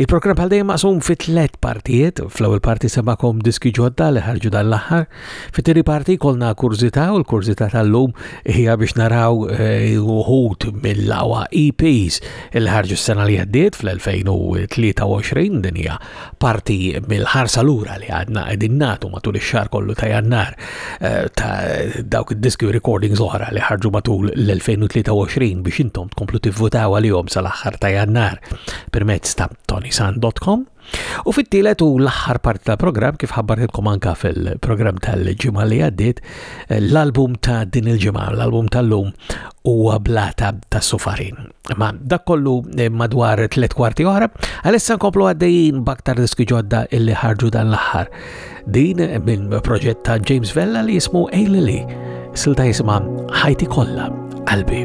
Il-programm bħal dejjem maqsum fi tliet partijiet, fl-ewwel parti semakom diski ġodda li ħarġu dan l-aħħar, fit-tieni parti kolna kurżità u l-kurżità tal-lum hija biex naraw eh, uħud mill-lawa EPs li ħarġu s-sena li għaddiet fl-2023 din hija parti mill-ħarsa lura li għadna qegħdin nagħtu matul ix-xahar kollu ta' Jannar eh, ta' dawk id-diski recordings oħra li ħarġu matul l-2023 biex intom tkomplu tivvutaw għalihom sal-aħħar ta' jannar permezz ta' tonisan.com. U fit-tielet u l-aħħar parti ta' program kif ħabbartilkom anka fil-program tal-ġimgħa li għaddiet, eh, l-album ta' din il-ġimgħa, l-album tal-lum huwa blata ta' sufarin. Ma dak kollu eh, madwar tliet kwarti oħra, għalissa nkomplu għaddejjin baktar diski ġodda illi ħarġu dan l-aħħar. Din minn proġett ta' James Vella li jismu Eilili, silta jisma' ħajti kollha qalbi.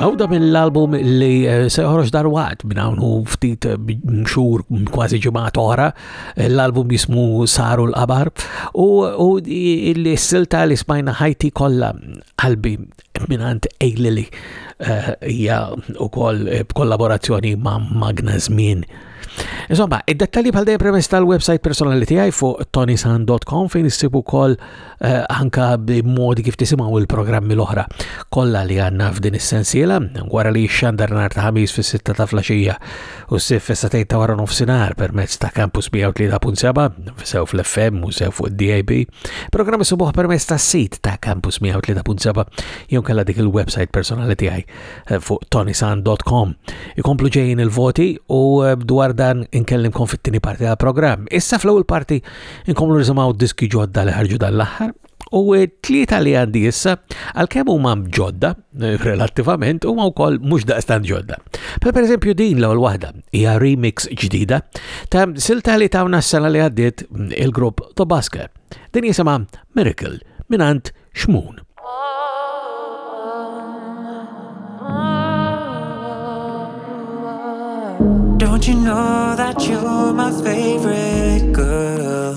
Għawda minn l-album li eh, se joħroġ darwat minn hawn hu ftit eh, xhur kważi ġimgħat oħra, eh, l-album jismu Saru l-Qabar u l-silta li smajna ħajti kollha qalbi mingħand Eilili eh, hija wkoll eh, b'kollaborazzjoni ma' Magna Żmien. Insomma, id-dettalji bħal dejjem permezz tal-website personali tiegħi fuq tonisan.com fejn issibu wkoll eh, anka b'modi kif tisimgħu il-programmi l-oħra kollha li għandna f'din is-sensiela wara li xandar nhar ta' ħamis fis-sitta ta' flaxija u s-sif fis-satejn ta' wara nofsinhar permezz ta' Campus 103.7 sew fl-FM u sew fuq DAB. Programmi subuħ permezz tas-sit ta' Campus 103.7 jew kalla dik il-website personali tiegħi eh, fuq tonisan.com. Ikomplu ġejjin il-voti u eh, dwar dan inkellimkom fit-tieni parti tal-programm. Issa fl-ewwel parti inkomlu nisimgħu diski ġodda li ħarġu dan l-aħħar U t-tlieta li għandi issa, għal-kem huma ġodda, eh, relattivament, huma wkoll mhux daqstan ġodda. Per pereżempju din l-ewwel waħda hija remix ġdida ta' silta li tawna s-sena li għaddiet mm, il-grupp Tobaska. Din jisimha Miracle minant Xmun. Don't you know that you're my favorite girl?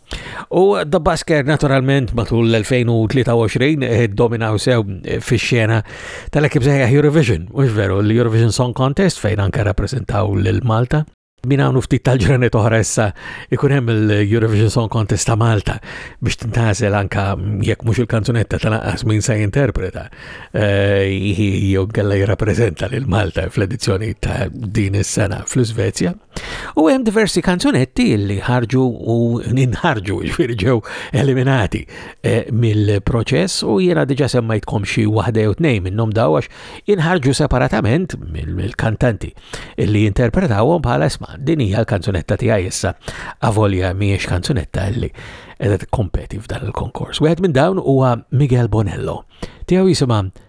U The Basker naturalment matul l-2023 eh, dominaw sew eh, fi xena tal-ekib seħħ Eurovision, mux veru l-Eurovision Song Contest fejn anka rappresentaw l-Malta. Min għawnu ftit tal-ġranet oħra issa ikun hemm l-Eurovision Song Contest ta' Malta biex tintazel anka jekk mhux il-kanzunetta ta' naqqas min se jinterpreta eh, jew għalla jirrappreżenta lil Malta fl-edizzjoni ta' din is-sena fl-Iżvezja. U hemm diversi kanzunetti li ħarġu u ninħarġu ġifieri ġew eliminati eh, mill-proċess u jiena diġà semmajtkom xi waħda jew tnejn minnhom daw għax inħarġu separatament mill-kantanti li interpretawhom bħala isma' din hija l-kanzunetta tiegħi issa avolja mhijiex kanzunetta li qiegħda tikkompeti f'dan il-konkors. Wieħed minn dawn huwa Miguel Bonello. Tiegħu jisimha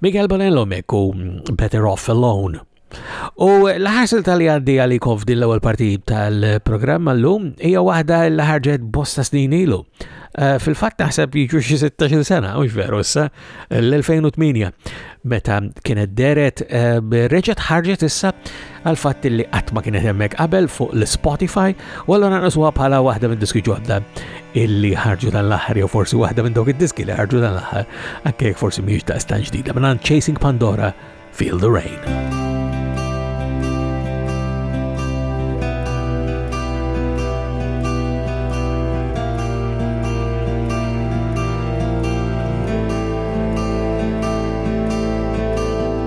Miguel Bonello mekku Better Off Alone. U l-ħarsil tal-li għaddi għalikom f'din l-ewwel parti tal-programm llum hija waħda l ħarġet bosta snin ilu. Eh, fil-fatt naħseb jiġu xi 16 sena, mhux veru issa, l-2008 meta kienet deret eh, reġgħet ħarġet issa għal fatt li qatt ma kienet hemmhekk qabel fuq l-Spotify u allura nqisuha bħala waħda mid-diski ġodda illi ħarġu dan l-aħħar jew forsi waħda minn dawk id-diski li ħarġu dan l-aħħar anke jekk forsi mhijiex ta' stan ġdida minn Chasing Pandora Feel the Rain.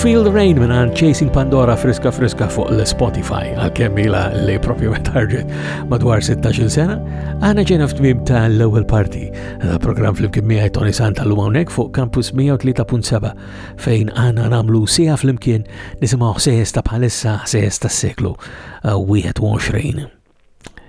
Feel the Rain minn Chasing Pandora friska friska fuq l-Spotify għal-kemm ila li propju ħarġet madwar 16 sena, għana ġena f'tmim ta' l-ewwel parti ta' program fl-imkien miegħi Tony Santa l-lum fuq Campus 103.7 fejn għana namlu sija fl-imkien nisimaw ħsejjes ta' bħalissa ħsejjes ta' seklu 21. Uh,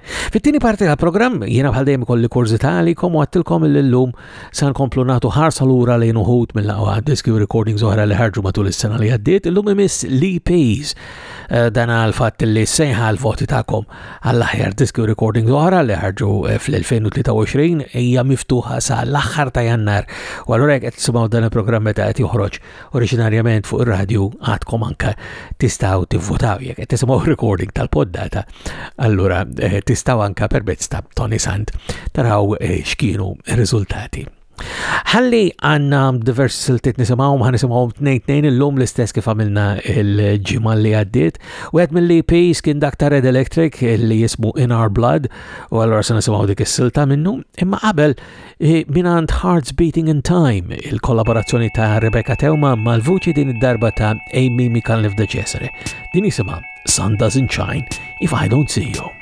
Fit-tieni parti tal-programm jiena bħal dejjem kolli kurzita għalikom u għattilkom l-lum san komplu nagħtu ħarsa lura lejn uħud mill-aqwa diski u recordings oħra li ħarġu matul is-sena li għaddiet illum imiss l-EPs eh, dan għal fatt li sejħa l-voti tagħkom għall-aħjar diski recordings oħra li ħarġu eh, fl-2023 hija miftuħa sa l-aħħar ta' jannar. U allura jekk qed tisimgħu dan il-programm meta qed joħroġ oriġinarjament fuq ir-radju għadkom anke tistgħu tivvutaw jekk qed tisimgħu recording tal-poddata. Allura eh, tistgħu anke permezz ta' Tony Sant taraw eh, x'kienu r-riżultati. Ħalli għanna diversi siltiet nisimaw, ħan nisimaw tnejn tnejn illum l-istess kif għamilna il-ġimma li għaddit. U għed mill-EP skin dak ta' Red Electric li jismu In Our Blood, u għallura se nisimaw dik is-silta minnu. Imma qabel eh, minant Hearts Beating in Time, il-kollaborazzjoni ta' Rebecca Teuma mal-vuċi din id-darba ta' Amy Mikan Lifda Cesare. Din jisima Sun Doesn't Shine if I Don't See You.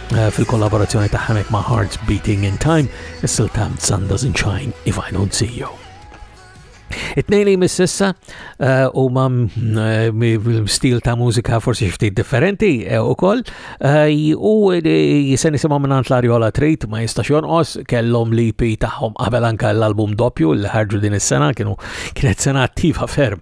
eh, fil-kollaborazzjoni ta' Hanek ma' Hearts Beating in Time, is-silta Sun Doesn't Shine If I Don't See You. It-tnejn li jmiss issa eh, u ma eh, stil ta' mużika forsi xifti differenti eh, u koll u jisen jisimaw minnant l-Ariola Trit ma jistax jonqos kellom li pi taħħom qabel anka l-album doppju li ħarġu din is-sena kienu kienet sena attiva ferm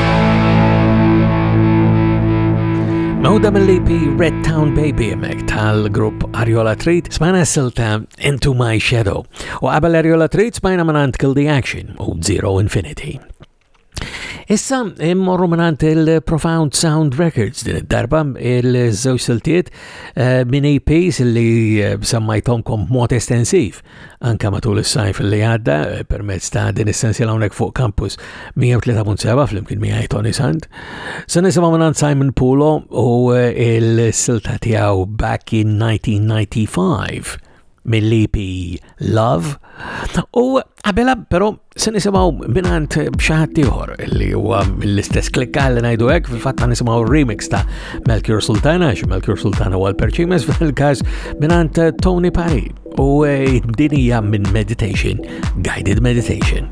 Mawda mill-EP Red Town Baby mek tal-grupp Ariola Treat smajna silta Into My Shadow u qabel Ariola Treat smajna manant Kill the Action u Zero Infinity. Issa immorru minant il-Profound Sound Records din id-darba il-żewġ siltiet eh, minn EPs li eh, sammajtomkom mod estensiv. anka matul is-sajf li għadda eh, permezz ta' din is-sensiela hawnhekk fuq campus 103.7 flimkien miegħi Tony Sand. Se nisimgħu minn Simon Pulo u eh, il-silta tiegħu Back in 1995 mill-EP Love. U għabela però Se nisimaw minant bxaħat ieħor li huwa mill-istess klikka li ngħidu hekk fil-fatt nisimgħu remix ta' Melchior Sultana għax Melchior Sultana huwa l-perċimes fil-każ minant Tony Parry u eh, din hija minn Meditation, Guided Meditation.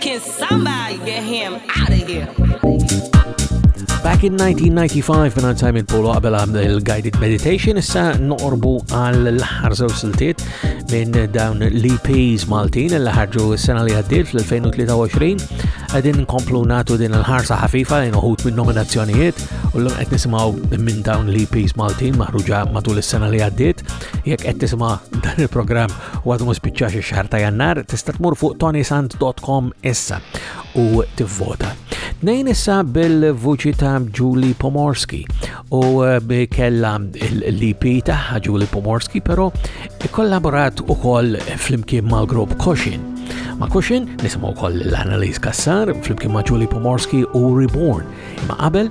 Can somebody get him out of here? Back in 1995 minn Simon Polo qabel il-Guided Meditation issa noqorbu għal l-ħar żewġ siltiet minn dawn l-EPs Maltin li ħarġu s-sena li għaddiet fl-2023 għedin nkomplu natu din il-ħarsa ħafifa li noħut minn nominazzjonijiet u l-lum għed nisimaw minn dawn l-EPs Maltin maħruġa matul is-sena li għaddit. Jek għed tisma dan il-program u għadu ma spiċċax ix-xahar ta' Jannar, tista' tmur fuq tonysant.com issa u tivvota. Nejn issa bil-vuċi ta' Julie Pomorski u eh, bi kella l-EP ta' Julie Pomorski, pero kollaborat u koll fl-imkien mal-grupp Koshin. Ma' Koshin nisimaw koll l-analiz kassar fl-imkien ma' Julie Pomorski u Reborn. Ma' qabel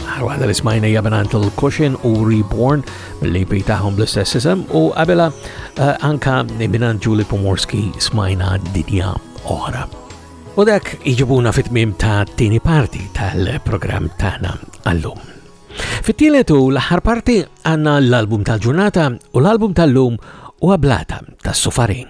Għal waħda li smajna hija mingħand il-Cushion u Reborn mill-EP tagħhom bl-istess isem u qabela eh, anka mingħand Julie Pomorski smajna dinja oħra. U dak iġibuna fit-tmiem ta' tieni parti tal-programm tagħna għallum. Fit-tielet u l-aħħar parti għandna l-album tal-ġurnata u l-album tal-lum u għablata tas-sufarin.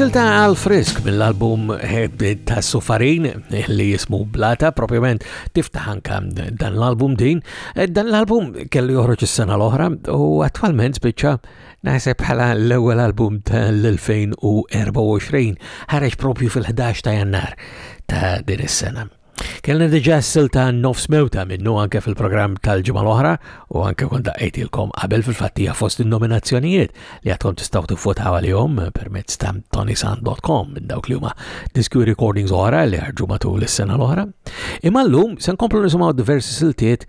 Silta għal frisk mill-album ta' Sufarin li jismu Blata, propjament tiftaħ anka dan l-album din. Dan l-album kellu joħroġ is-sena l-oħra u attwalment spiċċa Naħseb bħala l-ewwel album tal-2024 ħareġ propju fil-11 ta' jannar ta' din is-sena. Kellna diġa s-silta nofs mewta minnu anke fil-programm tal-ġimgħa l-oħra u anke kont daqqejtilkom qabel fil-fattija fost in-nominazzjonijiet li għadkom tistgħu tifvotaw għalihom permezz ta' tonisan.com minn dawk li huma diski recordings oħra li ħarġu matul is-sena l-oħra. Imma llum se nkomplu nisimgħu diversi siltiet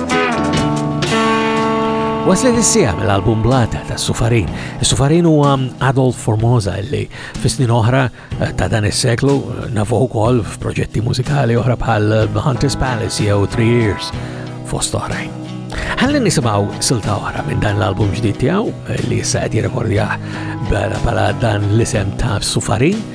Waslet is-sija mill-album Blata ta' Sufarin. Sufarin huwa Adolf Formosa li fis-snin oħra eh, ta' dan is-seklu eh, nafu wkoll f'proġetti mużikali oħra bħal The Hunter's Palace jew Three Years fost oħrajn. Ħalli nisimgħu silta oħra minn dan l-album ġdid tiegħu eh, li issa qed jirrekordjah bħala dan l-isem ta' Sufarin.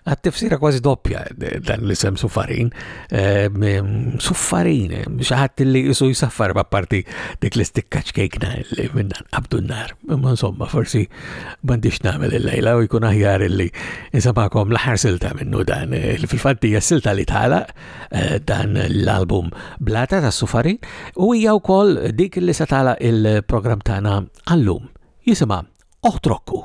Għad tifsira kważi doppja dan l-isem suffarin. Ehm, ehm, suffarin, ehm, xaħat li jisu jisaffar ma' parti dik li stikka ċkejkna li minna qabdu n-nar. Ma' insomma, forsi bandix namel il-lejla u jkun aħjar li jisabakom l-ħar silta minnu dan. Eh, fil-fatti silta li tala eh, dan l-album Blata ta' Suffarin u hija wkoll dik li se tala il-program tagħna għallum. Jisima' Oħtrokku.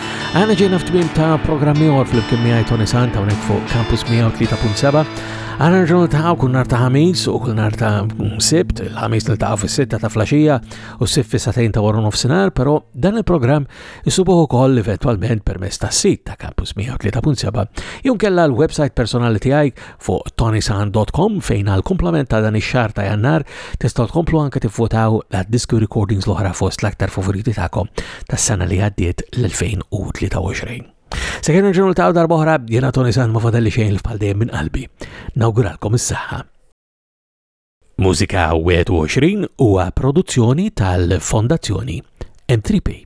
Għana ġejna f'tmim ta' programmi għor fl-imkien miħaj Tony Santa unek fuq Campus 103.7. Għana ġonu ta' kull nar ta' ħamis u kull nar ta' sibt, il-ħamis nil ta' fis-sitta ta' flasġija u s-sib fis-satajn ta' warun ufsinar, pero dan il-programm jisubuħu koll eventualment permess ta' sit ta' Campus 103.7 jun kella l-website personali tijaj fuq tonisan.com fejn għal komplement ta' dan ix-xar ta' jannar tistgħu tkomplu anke tivvotaw għad diski recordings l-oħra fost l-aktar favoriti tagħkom tas-sena li għaddiet l-2023. Sekin ġurnal ta' darba oħra jiena Tony San ma fadelli xejn l-fal dejjem minn qalbi. Nawguralkom is-saħħa. Mużika 21 huwa produzzjoni tal-Fondazzjoni M3P.